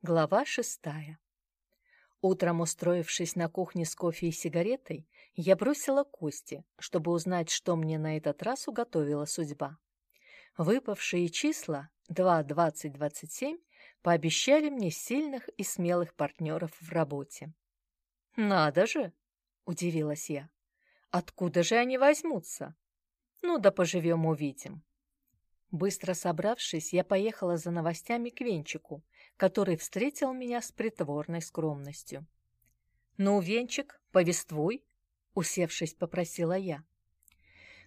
Глава шестая. Утром, устроившись на кухне с кофе и сигаретой, я бросила кости, чтобы узнать, что мне на этот раз уготовила судьба. Выпавшие числа 2, 20, 27 пообещали мне сильных и смелых партнеров в работе. «Надо же!» — удивилась я. «Откуда же они возьмутся?» «Ну да поживем увидим». Быстро собравшись, я поехала за новостями к Венчику, который встретил меня с притворной скромностью. «Ну, Венчик, повествуй», — усевшись, попросила я.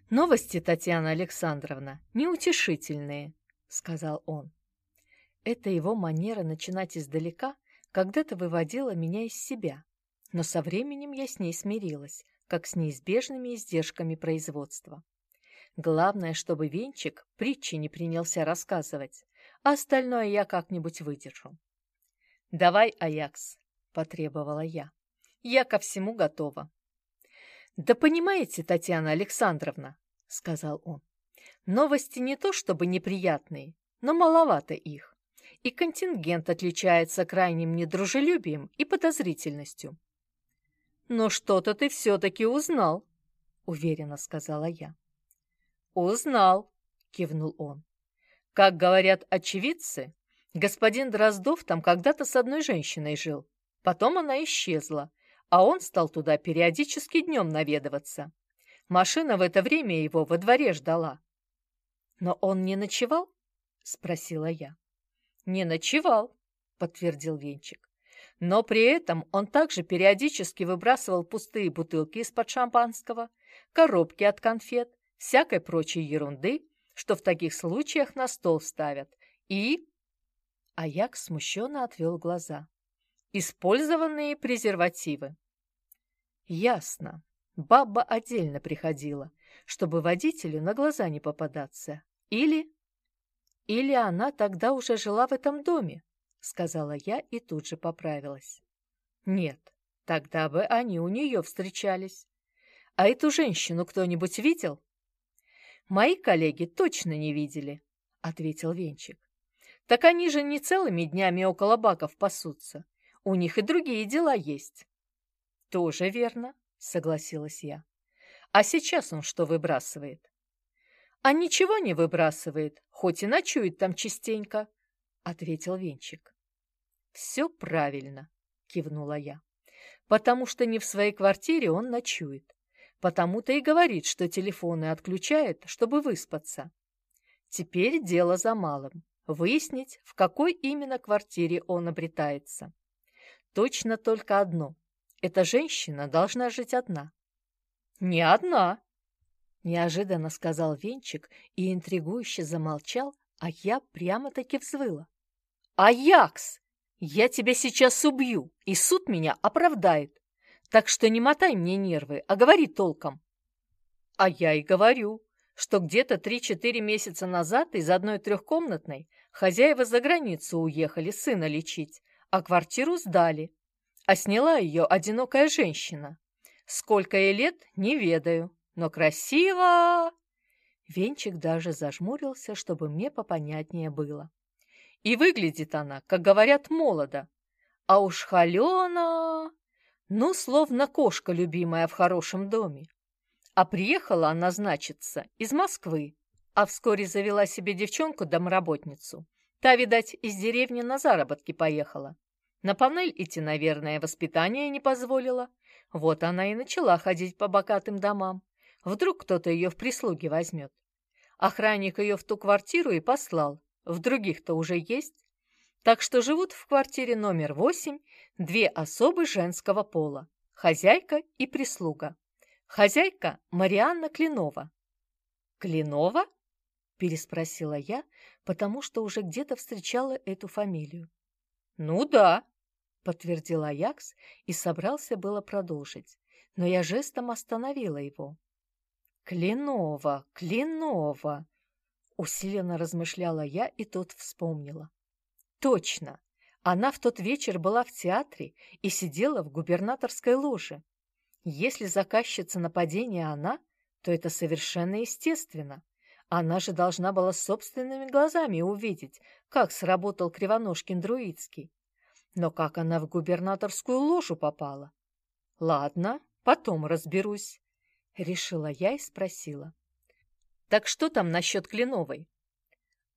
«Новости, Татьяна Александровна, неутешительные», — сказал он. Эта его манера начинать издалека когда-то выводила меня из себя, но со временем я с ней смирилась, как с неизбежными издержками производства. Главное, чтобы Венчик притчи не принялся рассказывать, остальное я как-нибудь выдержу. «Давай, Аякс», — потребовала я. «Я ко всему готова». «Да понимаете, Татьяна Александровна», — сказал он, «новости не то чтобы неприятные, но маловато их, и контингент отличается крайним недружелюбием и подозрительностью». «Но что-то ты все-таки узнал», — уверенно сказала я. «Узнал», — кивнул он. «Как говорят очевидцы, господин Дроздов там когда-то с одной женщиной жил. Потом она исчезла, а он стал туда периодически днем наведываться. Машина в это время его во дворе ждала». «Но он не ночевал?» — спросила я. «Не ночевал», — подтвердил Венчик. Но при этом он также периодически выбрасывал пустые бутылки из-под шампанского, коробки от конфет всякой прочей ерунды, что в таких случаях на стол ставят, и... Аяк смущенно отвел глаза. Использованные презервативы. Ясно. Баба отдельно приходила, чтобы водителю на глаза не попадаться. Или... Или она тогда уже жила в этом доме, сказала я и тут же поправилась. Нет, тогда бы они у нее встречались. А эту женщину кто-нибудь видел? «Мои коллеги точно не видели», — ответил Венчик. «Так они же не целыми днями около баков пасутся. У них и другие дела есть». «Тоже верно», — согласилась я. «А сейчас он что выбрасывает?» «А ничего не выбрасывает, хоть и ночует там частенько», — ответил Венчик. «Все правильно», — кивнула я, «потому что не в своей квартире он ночует. Потому-то и говорит, что телефоны отключает, чтобы выспаться. Теперь дело за малым – выяснить, в какой именно квартире он обретается. Точно только одно – эта женщина должна жить одна. «Не одна!» – неожиданно сказал Венчик и интригующе замолчал, а я прямо-таки взвыла. «Аякс! Я тебя сейчас убью, и суд меня оправдает!» Так что не мотай мне нервы, а говори толком. А я и говорю, что где-то три-четыре месяца назад из одной трехкомнатной хозяева за границу уехали сына лечить, а квартиру сдали. А сняла ее одинокая женщина. Сколько ей лет, не ведаю, но красиво! Венчик даже зажмурился, чтобы мне попонятнее было. И выглядит она, как говорят, молодо. А уж холена... Ну, словно кошка, любимая в хорошем доме. А приехала она, значится, из Москвы, а вскоре завела себе девчонку-домработницу. Та, видать, из деревни на заработки поехала. На панель идти, наверное, воспитание не позволила. Вот она и начала ходить по богатым домам. Вдруг кто-то ее в прислуги возьмет. Охранник ее в ту квартиру и послал. В других-то уже есть. Так что живут в квартире номер восемь две особы женского пола – хозяйка и прислуга. Хозяйка – Марианна Клинова. «Клинова?» – переспросила я, потому что уже где-то встречала эту фамилию. «Ну да», – подтвердила Аякс и собрался было продолжить, но я жестом остановила его. «Клинова, Клинова!» – усиленно размышляла я и тут вспомнила. Точно! Она в тот вечер была в театре и сидела в губернаторской ложе. Если заказчица нападения она, то это совершенно естественно. Она же должна была собственными глазами увидеть, как сработал Кривоножкин Друидский. Но как она в губернаторскую ложу попала? Ладно, потом разберусь, — решила я и спросила. Так что там насчет Кленовой?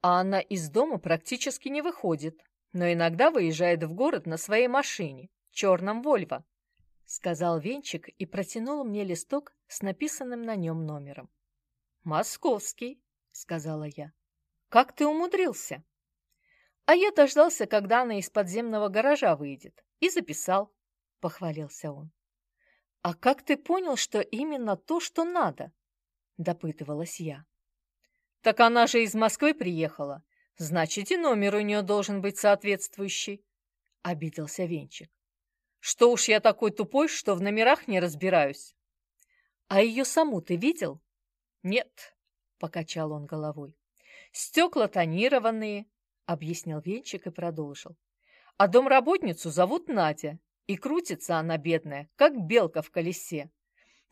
А она из дома практически не выходит, но иногда выезжает в город на своей машине, черном Вольво, — сказал Венчик и протянул мне листок с написанным на нем номером. «Московский», — сказала я. «Как ты умудрился?» «А я дождался, когда она из подземного гаража выйдет, и записал», — похвалился он. «А как ты понял, что именно то, что надо?» — допытывалась я. «Так она же из Москвы приехала. Значит, и номер у нее должен быть соответствующий», — обиделся Венчик. «Что уж я такой тупой, что в номерах не разбираюсь». «А ее саму ты видел?» «Нет», — покачал он головой. «Стекла тонированные», — объяснил Венчик и продолжил. «А домработницу зовут Надя, и крутится она, бедная, как белка в колесе.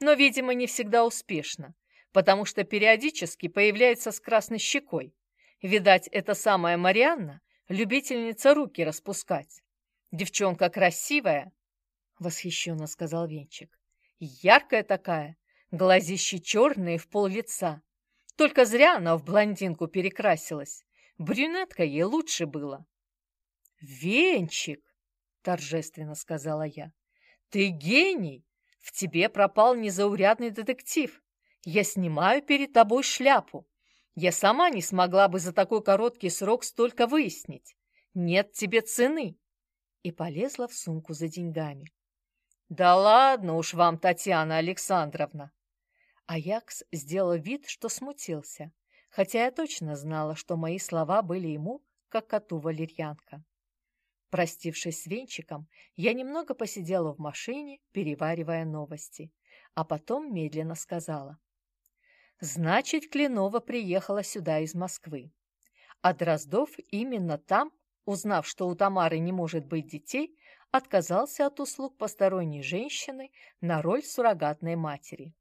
Но, видимо, не всегда успешно, потому что периодически появляется с красной щекой. Видать, это самая Марианна, любительница руки распускать. Девчонка красивая, — восхищенно сказал Венчик. Яркая такая, глазищи черные в пол лица. Только зря она в блондинку перекрасилась. Брюнетка ей лучше было. «Венчик!» — торжественно сказала я. «Ты гений! В тебе пропал незаурядный детектив. Я снимаю перед тобой шляпу. Я сама не смогла бы за такой короткий срок столько выяснить. Нет тебе цены!» И полезла в сумку за деньгами. «Да ладно уж вам, Татьяна Александровна!» Аякс сделал вид, что смутился, хотя я точно знала, что мои слова были ему, как коту валерьянка. Простившись с Венчиком, я немного посидела в машине, переваривая новости, а потом медленно сказала. «Значит, Кленова приехала сюда из Москвы. А Дроздов именно там, узнав, что у Тамары не может быть детей, отказался от услуг посторонней женщины на роль суррогатной матери.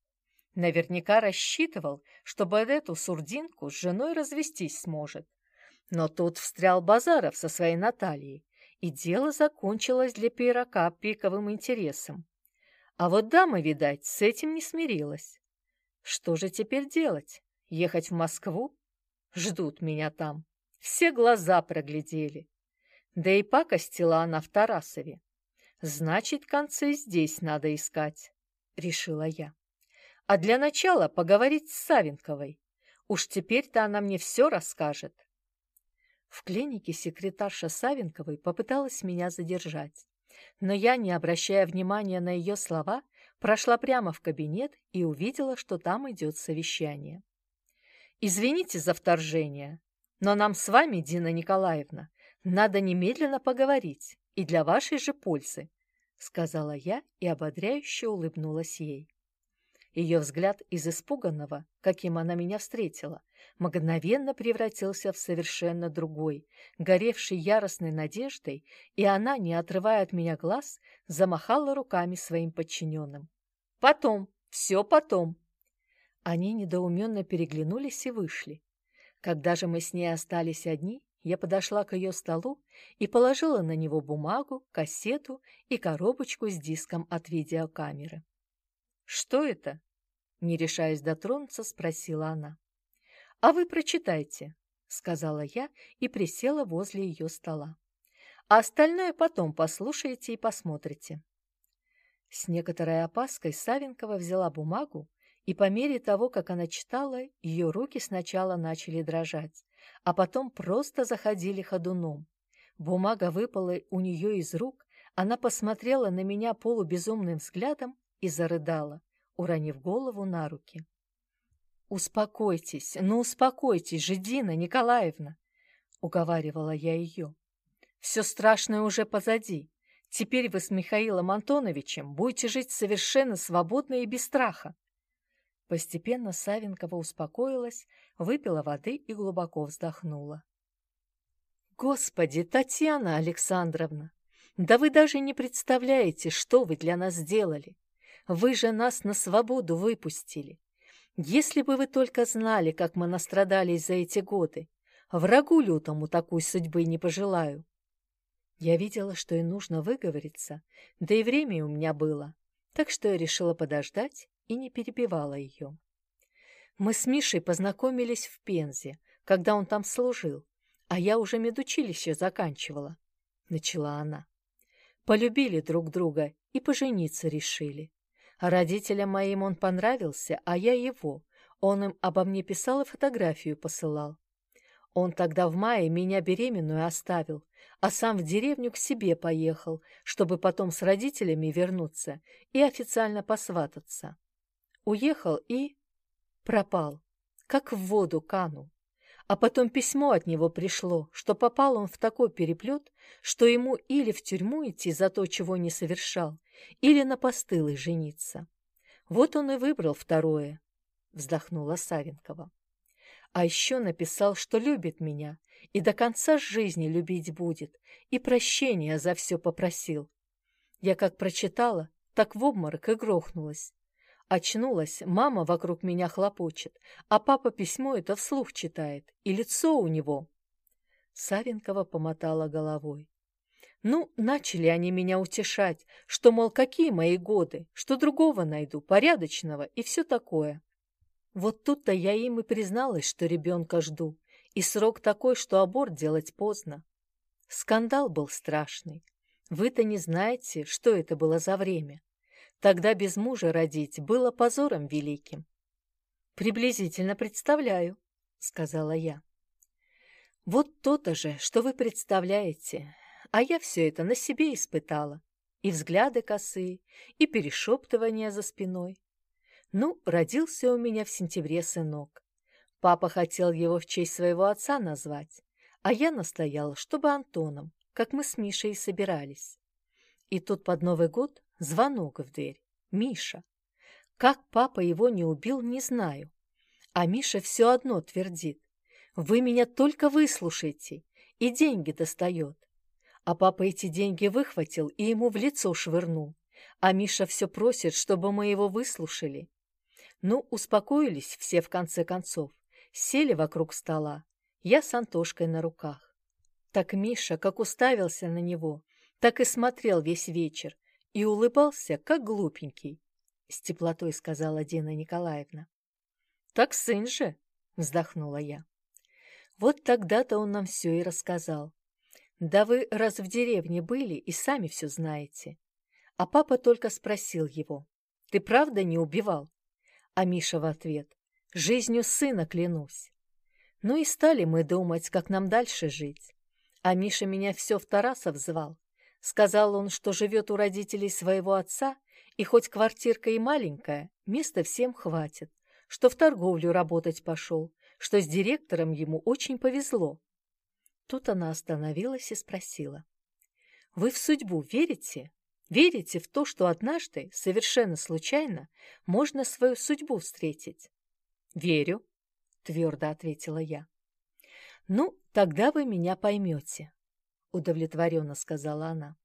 Наверняка рассчитывал, что эту сурдинку с женой развестись сможет. Но тут встрял Базаров со своей Натальей, и дело закончилось для пирока пиковым интересом. А вот дама, видать, с этим не смирилась. Что же теперь делать? Ехать в Москву? Ждут меня там. Все глаза проглядели. Да и пакостила она в Тарасове. Значит, концы здесь надо искать, решила я. А для начала поговорить с Савенковой. Уж теперь-то она мне все расскажет. В клинике секретарша Савенковой попыталась меня задержать. Но я, не обращая внимания на ее слова, прошла прямо в кабинет и увидела, что там идет совещание. «Извините за вторжение, но нам с вами, Дина Николаевна, надо немедленно поговорить, и для вашей же пользы», сказала я и ободряюще улыбнулась ей. Ее взгляд из испуганного, каким она меня встретила, мгновенно превратился в совершенно другой, горевший яростной надеждой, и она, не отрывая от меня глаз, замахала руками своим подчиненным. «Потом, все потом!» Они недоуменно переглянулись и вышли. Когда же мы с ней остались одни, я подошла к ее столу и положила на него бумагу, кассету и коробочку с диском от видеокамеры. «Что это?» — не решаясь дотронуться, спросила она. «А вы прочитайте», — сказала я и присела возле ее стола. «А остальное потом послушайте и посмотрите». С некоторой опаской Савенкова взяла бумагу, и по мере того, как она читала, ее руки сначала начали дрожать, а потом просто заходили ходуном. Бумага выпала у нее из рук, она посмотрела на меня полубезумным взглядом и зарыдала, уронив голову на руки. «Успокойтесь, ну успокойтесь же, Дина Николаевна!» — уговаривала я ее. «Все страшное уже позади. Теперь вы с Михаилом Антоновичем будете жить совершенно свободно и без страха». Постепенно Савенкова успокоилась, выпила воды и глубоко вздохнула. «Господи, Татьяна Александровна, да вы даже не представляете, что вы для нас сделали. Вы же нас на свободу выпустили. Если бы вы только знали, как мы настрадались за эти годы, врагу лютому такой судьбы не пожелаю. Я видела, что и нужно выговориться, да и время у меня было, так что я решила подождать и не перебивала ее. Мы с Мишей познакомились в Пензе, когда он там служил, а я уже медучилище заканчивала, — начала она. Полюбили друг друга и пожениться решили. Родителям моим он понравился, а я его. Он им обо мне писал и фотографию посылал. Он тогда в мае меня беременную оставил, а сам в деревню к себе поехал, чтобы потом с родителями вернуться и официально посвататься. Уехал и пропал, как в воду канул. А потом письмо от него пришло, что попал он в такой переплет, что ему или в тюрьму идти за то, чего не совершал, или на постылой жениться. Вот он и выбрал второе, — вздохнула Савенкова. А еще написал, что любит меня и до конца жизни любить будет, и прощения за все попросил. Я как прочитала, так в обморок и грохнулась. Очнулась, мама вокруг меня хлопочет, а папа письмо это вслух читает, и лицо у него. Савенкова помотала головой. Ну, начали они меня утешать, что, мол, какие мои годы, что другого найду, порядочного и все такое. Вот тут-то я им и призналась, что ребенка жду, и срок такой, что аборт делать поздно. Скандал был страшный. Вы-то не знаете, что это было за время. Тогда без мужа родить было позором великим. «Приблизительно представляю», — сказала я. «Вот то-то же, что вы представляете, а я все это на себе испытала. И взгляды косые, и перешептывания за спиной. Ну, родился у меня в сентябре сынок. Папа хотел его в честь своего отца назвать, а я настояла, чтобы Антоном, как мы с Мишей собирались. И тут под Новый год Звонок в дверь. Миша. Как папа его не убил, не знаю. А Миша все одно твердит. Вы меня только выслушайте. И деньги достает. А папа эти деньги выхватил и ему в лицо швырнул. А Миша все просит, чтобы мы его выслушали. Ну, успокоились все в конце концов. Сели вокруг стола. Я с Антошкой на руках. Так Миша, как уставился на него, так и смотрел весь вечер, и улыбался, как глупенький, — с теплотой сказала Дина Николаевна. — Так сын же, — вздохнула я. Вот тогда-то он нам все и рассказал. Да вы раз в деревне были и сами все знаете. А папа только спросил его, ты правда не убивал? А Миша в ответ, жизнью сына клянусь. Ну и стали мы думать, как нам дальше жить. А Миша меня все в Тарасов звал, Сказал он, что живет у родителей своего отца, и хоть квартирка и маленькая, места всем хватит, что в торговлю работать пошел, что с директором ему очень повезло. Тут она остановилась и спросила. «Вы в судьбу верите? Верите в то, что однажды, совершенно случайно, можно свою судьбу встретить?» «Верю», — твердо ответила я. «Ну, тогда вы меня поймете. — удовлетворенно сказала она.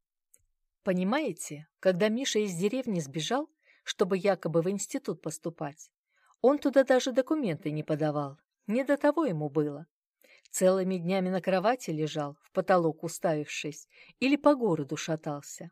«Понимаете, когда Миша из деревни сбежал, чтобы якобы в институт поступать, он туда даже документы не подавал, не до того ему было. Целыми днями на кровати лежал, в потолок уставившись, или по городу шатался.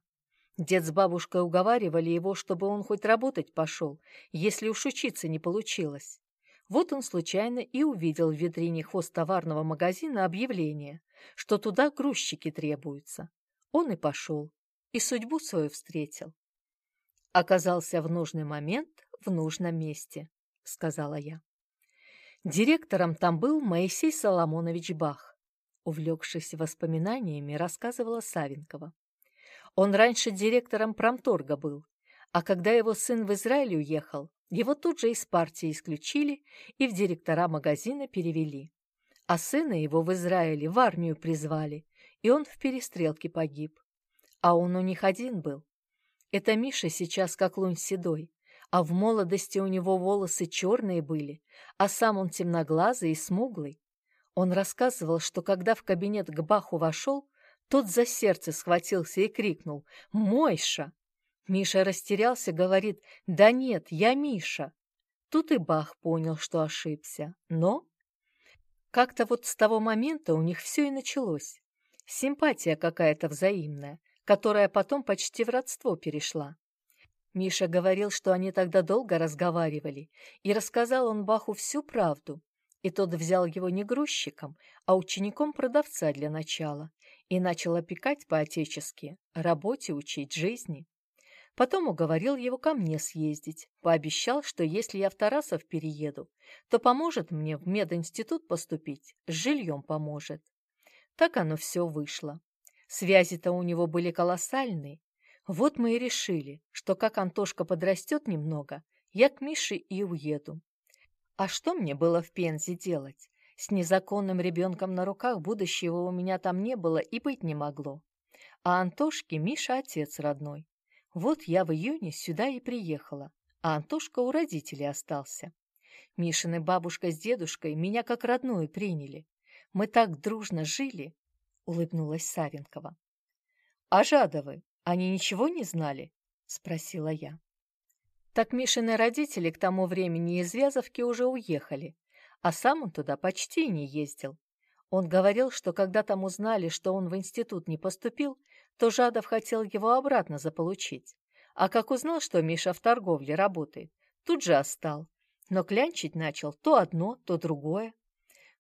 Дед с бабушкой уговаривали его, чтобы он хоть работать пошел, если уж учиться не получилось. Вот он случайно и увидел в витрине хозтоварного магазина объявление, что туда грузчики требуются. Он и пошел, и судьбу свою встретил. Оказался в нужный момент в нужном месте, сказала я. Директором там был Моисей Соломонович Бах. Увлекшись воспоминаниями, рассказывала Савенкова. Он раньше директором промторга был, а когда его сын в Израиль уехал, его тут же из партии исключили и в директора магазина перевели. А сына его в Израиле в армию призвали, и он в перестрелке погиб. А он у них один был. Это Миша сейчас как лунь седой, а в молодости у него волосы черные были, а сам он темноглазый и смуглый. Он рассказывал, что когда в кабинет к Баху вошел, тот за сердце схватился и крикнул «Мойша!» Миша растерялся, говорит, «Да нет, я Миша». Тут и Бах понял, что ошибся. Но как-то вот с того момента у них все и началось. Симпатия какая-то взаимная, которая потом почти в родство перешла. Миша говорил, что они тогда долго разговаривали, и рассказал он Баху всю правду. И тот взял его не грузчиком, а учеником продавца для начала, и начал опекать по-отечески, работе учить жизни. Потом уговорил его ко мне съездить, пообещал, что если я в Тарасов перееду, то поможет мне в мединститут поступить, с жильем поможет. Так оно все вышло. Связи-то у него были колоссальные, вот мы и решили, что как Антошка подрастет немного, я к Мише и уеду. А что мне было в Пензе делать? С незаконным ребенком на руках будущего у меня там не было и быть не могло. А Антошке Миша отец родной. Вот я в июне сюда и приехала, а Антошка у родителей остался. Мишины бабушка с дедушкой меня как родную приняли. Мы так дружно жили, — улыбнулась Савенкова. — А Жадовы, они ничего не знали? — спросила я. Так Мишины родители к тому времени из Вязовки уже уехали, а сам он туда почти не ездил. Он говорил, что когда там узнали, что он в институт не поступил, то Жадов хотел его обратно заполучить. А как узнал, что Миша в торговле работает, тут же остал. Но клянчить начал то одно, то другое.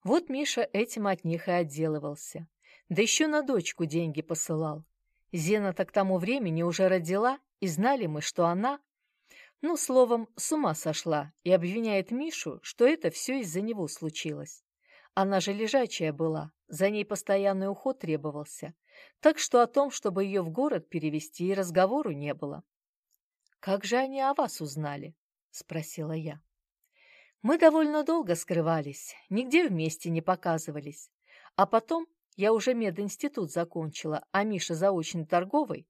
Вот Миша этим от них и отделывался. Да еще на дочку деньги посылал. Зена-то к тому времени уже родила, и знали мы, что она, ну, словом, с ума сошла и обвиняет Мишу, что это все из-за него случилось. Она же лежачая была, за ней постоянный уход требовался, так что о том, чтобы ее в город перевести, и разговору не было. «Как же они о вас узнали?» — спросила я. «Мы довольно долго скрывались, нигде вместе не показывались. А потом я уже мединститут закончила, а Миша заочный торговый.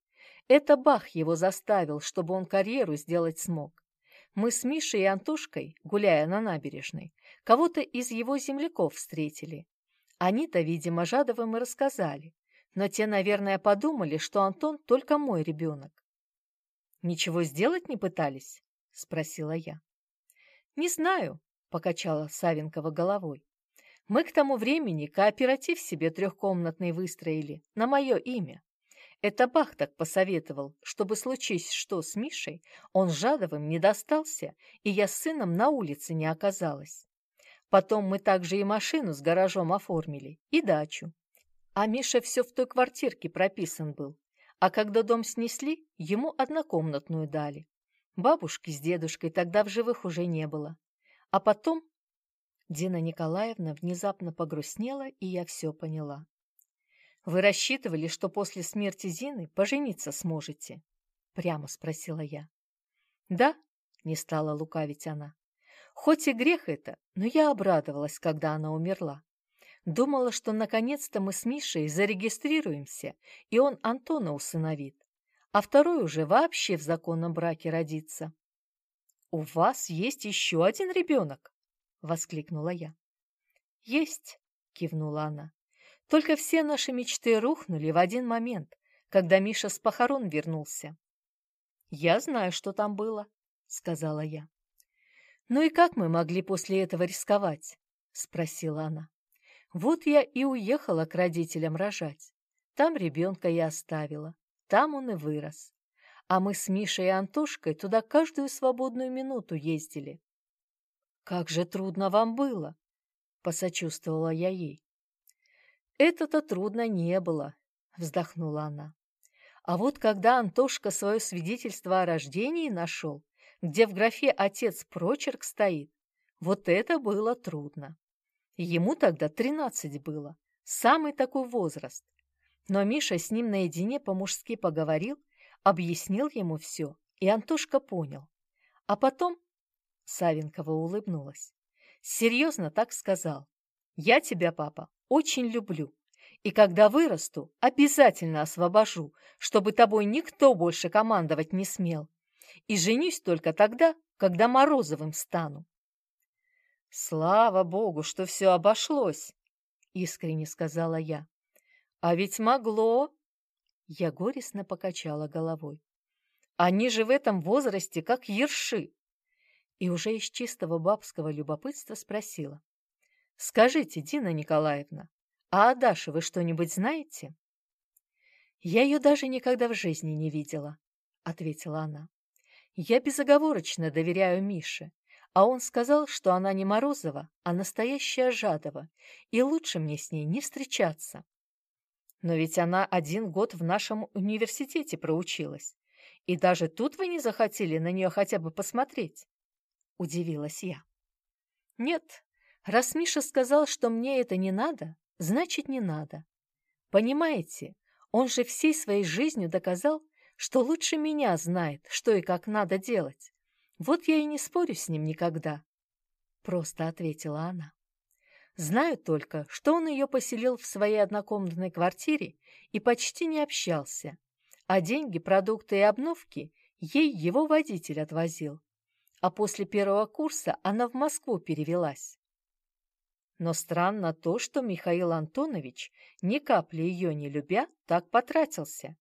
Это Бах его заставил, чтобы он карьеру сделать смог. Мы с Мишей и Антошкой, гуляя на набережной, кого-то из его земляков встретили. Они-то, видимо, Жадовым и рассказали. Но те, наверное, подумали, что Антон только мой ребенок. «Ничего сделать не пытались?» — спросила я. «Не знаю», — покачала Савенкова головой. Мы к тому времени кооператив себе трехкомнатный выстроили на мое имя. Это Бах так посоветовал, чтобы случись что с Мишей, он Жадовым не достался, и я с сыном на улице не оказалась. Потом мы также и машину с гаражом оформили, и дачу. А Миша все в той квартирке прописан был. А когда дом снесли, ему однокомнатную дали. Бабушки с дедушкой тогда в живых уже не было. А потом Дина Николаевна внезапно погрустнела, и я все поняла. «Вы рассчитывали, что после смерти Зины пожениться сможете?» — прямо спросила я. «Да», — не стала лукавить она. «Хоть и грех это, но я обрадовалась, когда она умерла. Думала, что наконец-то мы с Мишей зарегистрируемся, и он Антона усыновит, а второй уже вообще в законном браке родится». «У вас есть еще один ребенок?» Воскликнула я. Есть, кивнула она. Только все наши мечты рухнули в один момент, когда Миша с похорон вернулся. Я знаю, что там было, сказала я. Ну и как мы могли после этого рисковать? спросила она. Вот я и уехала к родителям рожать. Там ребенка я оставила, там он и вырос. А мы с Мишей и Антошкой туда каждую свободную минуту ездили. «Как же трудно вам было!» — посочувствовала я ей. «Это-то трудно не было», — вздохнула она. «А вот когда Антошка свое свидетельство о рождении нашел, где в графе «отец» прочерк стоит, вот это было трудно. Ему тогда тринадцать было, самый такой возраст. Но Миша с ним наедине по-мужски поговорил, объяснил ему все, и Антошка понял. А потом Савенкова улыбнулась. Серьезно так сказал. Я тебя, папа, очень люблю. И когда вырасту, обязательно освобожу, чтобы тобой никто больше командовать не смел. И женюсь только тогда, когда Морозовым стану. Слава богу, что все обошлось, искренне сказала я. А ведь могло. Я горестно покачала головой. Они же в этом возрасте как ерши и уже из чистого бабского любопытства спросила. «Скажите, Дина Николаевна, а о Даше вы что-нибудь знаете?» «Я ее даже никогда в жизни не видела», — ответила она. «Я безоговорочно доверяю Мише, а он сказал, что она не Морозова, а настоящая Жадова, и лучше мне с ней не встречаться. Но ведь она один год в нашем университете проучилась, и даже тут вы не захотели на нее хотя бы посмотреть?» — удивилась я. «Нет, раз Миша сказал, что мне это не надо, значит, не надо. Понимаете, он же всей своей жизнью доказал, что лучше меня знает, что и как надо делать. Вот я и не спорю с ним никогда. Просто ответила она. Знаю только, что он ее поселил в своей однокомнатной квартире и почти не общался, а деньги, продукты и обновки ей его водитель отвозил. А после первого курса она в Москву перевелась. Но странно то, что Михаил Антонович, ни капли ее не любя, так потратился.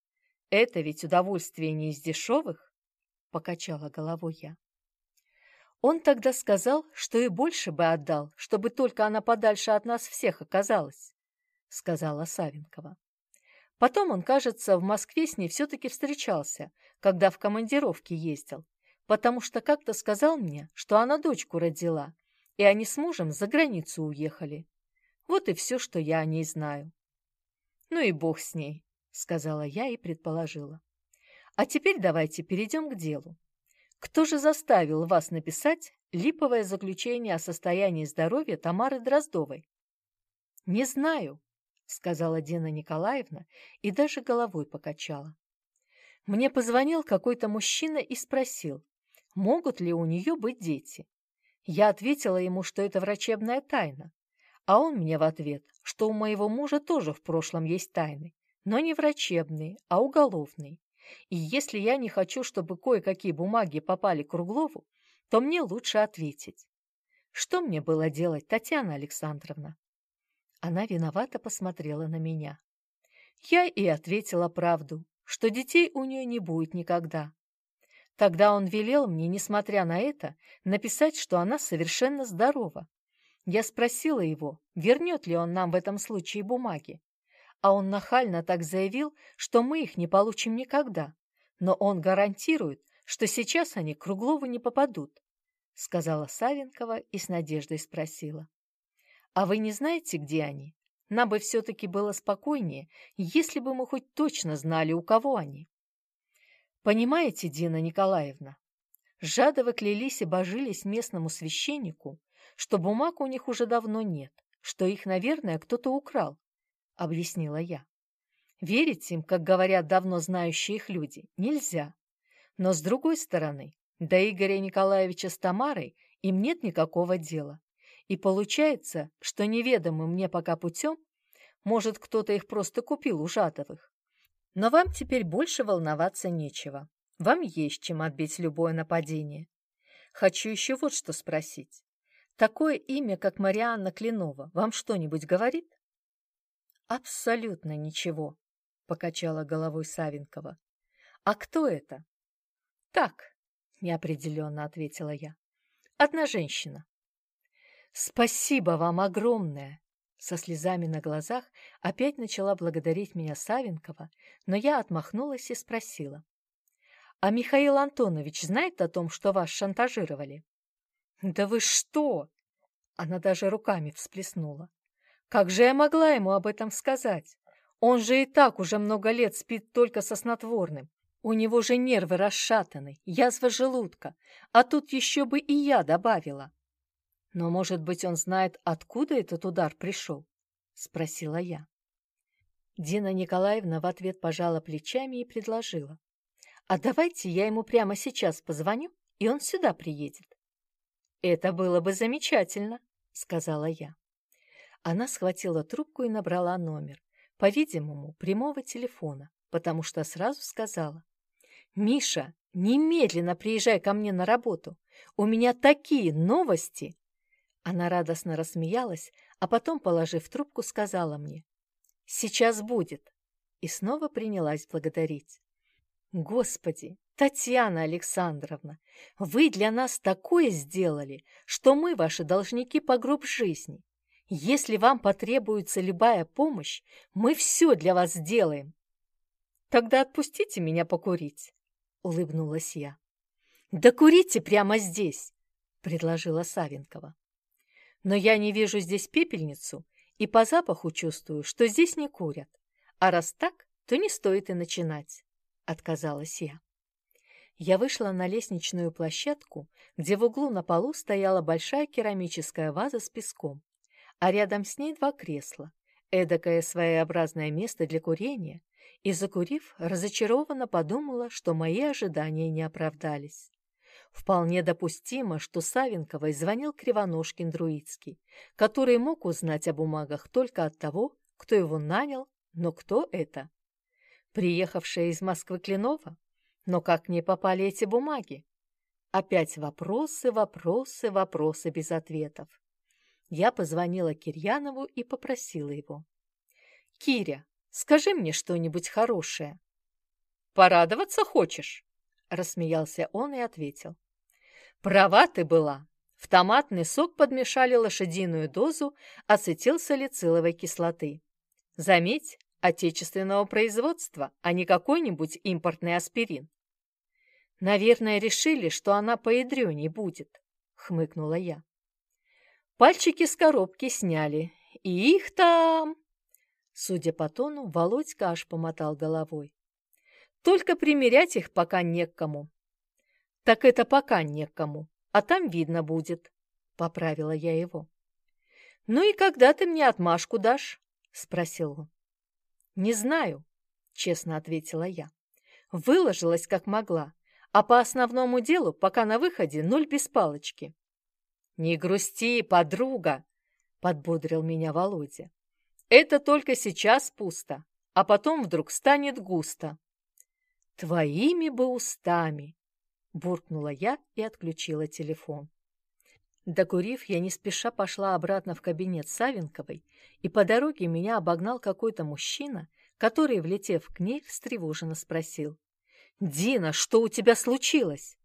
Это ведь удовольствие не из дешевых, — покачала головой я. Он тогда сказал, что и больше бы отдал, чтобы только она подальше от нас всех оказалась, — сказала Савенкова. Потом он, кажется, в Москве с ней все-таки встречался, когда в командировке ездил, потому что как-то сказал мне, что она дочку родила, и они с мужем за границу уехали. Вот и все, что я о ней знаю. Ну и бог с ней, сказала я и предположила. А теперь давайте перейдем к делу. Кто же заставил вас написать липовое заключение о состоянии здоровья Тамары Дроздовой? Не знаю, сказала Дина Николаевна и даже головой покачала. Мне позвонил какой-то мужчина и спросил, могут ли у нее быть дети. Я ответила ему, что это врачебная тайна, а он мне в ответ, что у моего мужа тоже в прошлом есть тайны, но не врачебные, а уголовные. И если я не хочу, чтобы кое-какие бумаги попали к Круглову, то мне лучше ответить. Что мне было делать, Татьяна Александровна? Она виновато посмотрела на меня. Я и ответила правду, что детей у нее не будет никогда, Тогда он велел мне, несмотря на это, написать, что она совершенно здорова. Я спросила его, вернет ли он нам в этом случае бумаги. А он нахально так заявил, что мы их не получим никогда. Но он гарантирует, что сейчас они Круглову не попадут, — сказала Савенкова и с надеждой спросила. — А вы не знаете, где они? Нам бы все-таки было спокойнее, если бы мы хоть точно знали, у кого они. Понимаете, Дина Николаевна, Жадовы клялись и божились местному священнику, что бумаг у них уже давно нет, что их, наверное, кто-то украл, — объяснила я. Верить им, как говорят давно знающие их люди, нельзя. Но, с другой стороны, до Игоря Николаевича с Тамарой им нет никакого дела. И получается, что неведомым мне пока путем, может, кто-то их просто купил у Жадовых. Но вам теперь больше волноваться нечего. Вам есть чем отбить любое нападение. Хочу еще вот что спросить. Такое имя, как Марианна Клинова, вам что-нибудь говорит? Абсолютно ничего, покачала головой Савенкова. А кто это? Так, неопределенно ответила я. Одна женщина. Спасибо вам огромное, со слезами на глазах опять начала благодарить меня Савенкова, но я отмахнулась и спросила. «А Михаил Антонович знает о том, что вас шантажировали?» «Да вы что!» Она даже руками всплеснула. «Как же я могла ему об этом сказать? Он же и так уже много лет спит только со снотворным. У него же нервы расшатаны, язва желудка, а тут еще бы и я добавила». «Но, может быть, он знает, откуда этот удар пришел?» — спросила я. Дина Николаевна в ответ пожала плечами и предложила. «А давайте я ему прямо сейчас позвоню, и он сюда приедет». «Это было бы замечательно», — сказала я. Она схватила трубку и набрала номер, по-видимому, прямого телефона, потому что сразу сказала. «Миша, немедленно приезжай ко мне на работу. У меня такие новости!» Она радостно рассмеялась, а потом, положив трубку, сказала мне «Сейчас будет!» и снова принялась благодарить. «Господи, Татьяна Александровна, вы для нас такое сделали, что мы ваши должники по гроб жизни. Если вам потребуется любая помощь, мы все для вас сделаем». Тогда отпустите меня покурить, улыбнулась я. Да курите прямо здесь, предложила Савенкова. Но я не вижу здесь пепельницу и по запаху чувствую, что здесь не курят. А раз так, то не стоит и начинать, отказалась я. Я вышла на лестничную площадку, где в углу на полу стояла большая керамическая ваза с песком, а рядом с ней два кресла, эдакое своеобразное место для курения, и, закурив, разочарованно подумала, что мои ожидания не оправдались. Вполне допустимо, что Савенковой звонил Кривоножкин Друицкий, который мог узнать о бумагах только от того, кто его нанял, но кто это? Приехавшая из Москвы Клинова? Но как к ней попали эти бумаги? Опять вопросы, вопросы, вопросы без ответов. Я позвонила Кирьянову и попросила его. «Киря, скажи мне что-нибудь хорошее». «Порадоваться хочешь?» — рассмеялся он и ответил. «Права ты была. В томатный сок подмешали лошадиную дозу ацетилсалициловой кислоты. Заметь, отечественного производства, а не какой-нибудь импортный аспирин. Наверное, решили, что она поядреней будет, хмыкнула я. Пальчики с коробки сняли, и их там... Судя по тону, Володька аж помотал головой. Только примерять их пока не к кому. Так это пока не к кому, а там видно будет, поправила я его. Ну и когда ты мне отмашку дашь? спросил он. «Не знаю», — честно ответила я. Выложилась как могла, а по основному делу пока на выходе ноль без палочки. «Не грусти, подруга», — подбодрил меня Володя. «Это только сейчас пусто, а потом вдруг станет густо». «Твоими бы устами», — буркнула я и отключила телефон. Докурив, я не спеша пошла обратно в кабинет Савенковой, и по дороге меня обогнал какой-то мужчина, который, влетев к ней, встревоженно спросил. «Дина, что у тебя случилось?»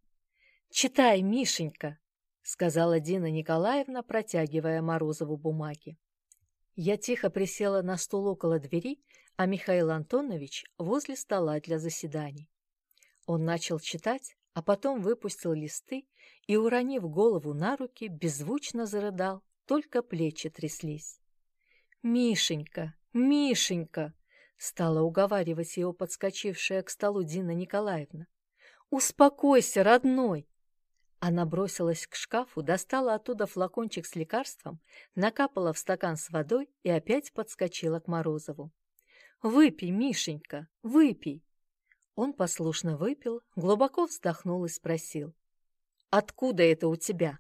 «Читай, Мишенька», — сказала Дина Николаевна, протягивая Морозову бумаги. Я тихо присела на стул около двери, а Михаил Антонович возле стола для заседаний. Он начал читать, а потом выпустил листы и, уронив голову на руки, беззвучно зарыдал, только плечи тряслись. «Мишенька, Мишенька!» — стала уговаривать его подскочившая к столу Дина Николаевна. «Успокойся, родной!» Она бросилась к шкафу, достала оттуда флакончик с лекарством, накапала в стакан с водой и опять подскочила к Морозову. «Выпей, Мишенька, выпей!» Он послушно выпил, глубоко вздохнул и спросил. «Откуда это у тебя?»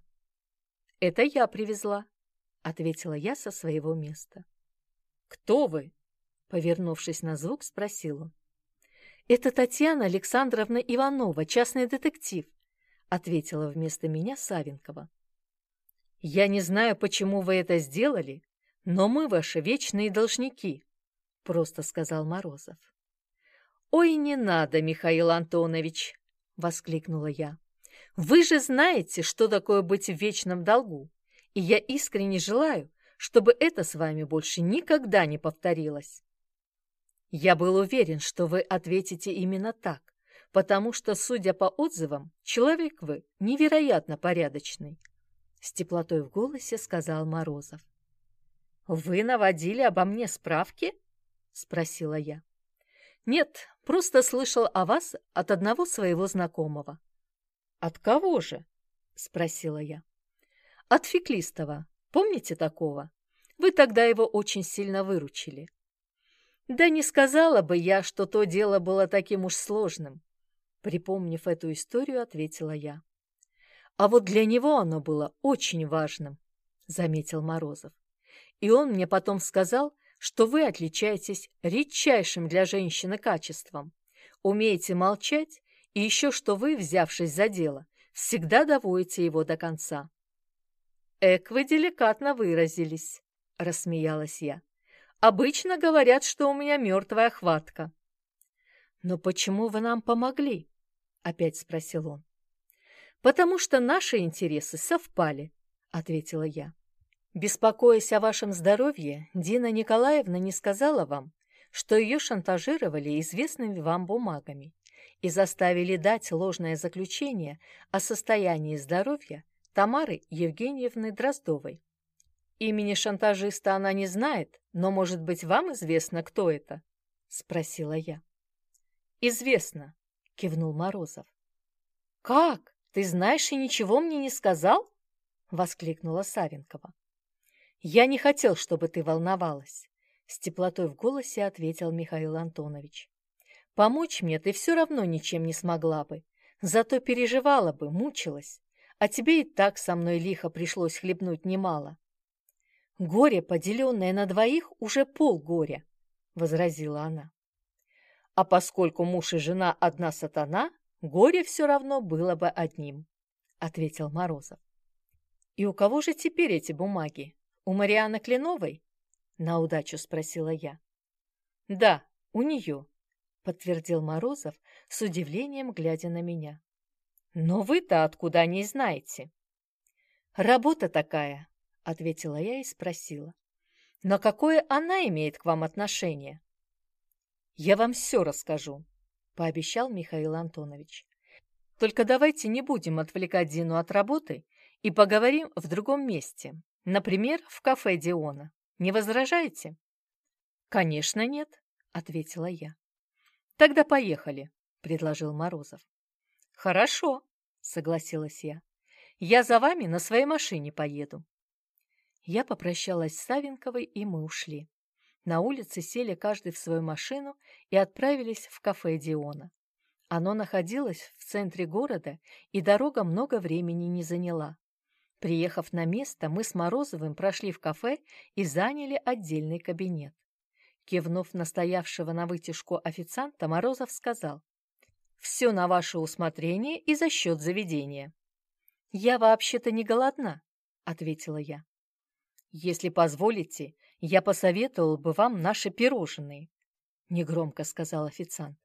«Это я привезла», — ответила я со своего места. «Кто вы?» — повернувшись на звук, спросил он. «Это Татьяна Александровна Иванова, частный детектив», — ответила вместо меня Савенкова. «Я не знаю, почему вы это сделали, но мы ваши вечные должники», — просто сказал Морозов. «Ой, не надо, Михаил Антонович!» — воскликнула я. «Вы же знаете, что такое быть в вечном долгу, и я искренне желаю, чтобы это с вами больше никогда не повторилось». Я был уверен, что вы ответите именно так, потому что, судя по отзывам, человек вы невероятно порядочный. С теплотой в голосе сказал Морозов. «Вы наводили обо мне справки?» — спросила я. «Нет, просто слышал о вас от одного своего знакомого». «От кого же?» — спросила я. «От Феклистова. Помните такого? Вы тогда его очень сильно выручили». «Да не сказала бы я, что то дело было таким уж сложным», — припомнив эту историю, ответила я. «А вот для него оно было очень важным», — заметил Морозов. «И он мне потом сказал, что вы отличаетесь редчайшим для женщины качеством. Умеете молчать, и еще что вы, взявшись за дело, всегда доводите его до конца. «Эк, вы деликатно выразились», — рассмеялась я. «Обычно говорят, что у меня мертвая хватка». «Но почему вы нам помогли?» — опять спросил он. «Потому что наши интересы совпали», — ответила я. Беспокоясь о вашем здоровье, Дина Николаевна не сказала вам, что ее шантажировали известными вам бумагами и заставили дать ложное заключение о состоянии здоровья Тамары Евгеньевны Дроздовой. Имени шантажиста она не знает, но, может быть, вам известно, кто это? — спросила я. «Известно», — кивнул Морозов. «Как? Ты знаешь и ничего мне не сказал?» — воскликнула Савенкова. «Я не хотел, чтобы ты волновалась», — с теплотой в голосе ответил Михаил Антонович. «Помочь мне ты все равно ничем не смогла бы, зато переживала бы, мучилась, а тебе и так со мной лихо пришлось хлебнуть немало». «Горе, поделенное на двоих, уже полгоря», — возразила она. «А поскольку муж и жена одна сатана, горе все равно было бы одним», — ответил Морозов. «И у кого же теперь эти бумаги? У Марианы Кленовой?» — на удачу спросила я. «Да, у нее», — подтвердил Морозов с удивлением, глядя на меня. «Но вы-то откуда не знаете?» «Работа такая», — ответила я и спросила. «Но какое она имеет к вам отношение?» «Я вам все расскажу», — пообещал Михаил Антонович. «Только давайте не будем отвлекать Дину от работы и поговорим в другом месте, например, в кафе Диона. Не возражаете?» «Конечно нет», — ответила я. «Тогда поехали», — предложил Морозов. «Хорошо», — согласилась я. «Я за вами на своей машине поеду». Я попрощалась с Савенковой, и мы ушли. На улице сели каждый в свою машину и отправились в кафе Диона. Оно находилось в центре города, и дорога много времени не заняла. Приехав на место, мы с Морозовым прошли в кафе и заняли отдельный кабинет. Кивнув на стоявшего на вытяжку официанта, Морозов сказал, «Все на ваше усмотрение и за счет заведения». «Я вообще-то не голодна», — ответила я. «Если позволите, я посоветовал бы вам наши пирожные», — негромко сказал официант.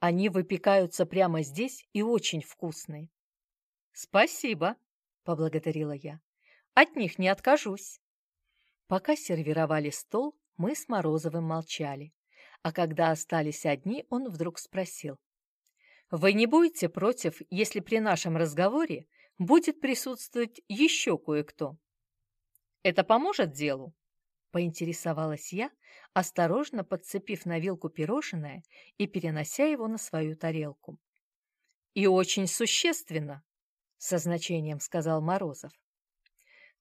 «Они выпекаются прямо здесь и очень вкусные». «Спасибо», — поблагодарила я. «От них не откажусь». Пока сервировали стол, мы с Морозовым молчали. А когда остались одни, он вдруг спросил. «Вы не будете против, если при нашем разговоре будет присутствовать еще кое-кто?» «Это поможет делу?» — поинтересовалась я, осторожно подцепив на вилку пирожное и перенося его на свою тарелку. «И очень существенно», — со значением сказал Морозов.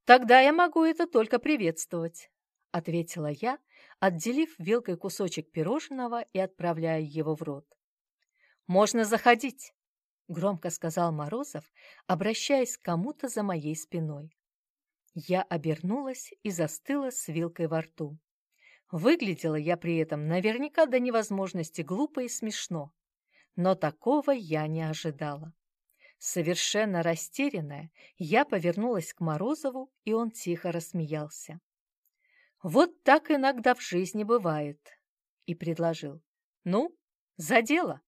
«Тогда я могу это только приветствовать», — ответила я, отделив вилкой кусочек пирожного и отправляя его в рот. «Можно заходить», — громко сказал Морозов, обращаясь к кому-то за моей спиной. Я обернулась и застыла с вилкой во рту. Выглядела я при этом наверняка до невозможности глупо и смешно, но такого я не ожидала. Совершенно растерянная, я повернулась к Морозову, и он тихо рассмеялся. «Вот так иногда в жизни бывает», и предложил. «Ну, за дело!»